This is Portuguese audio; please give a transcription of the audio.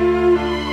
Música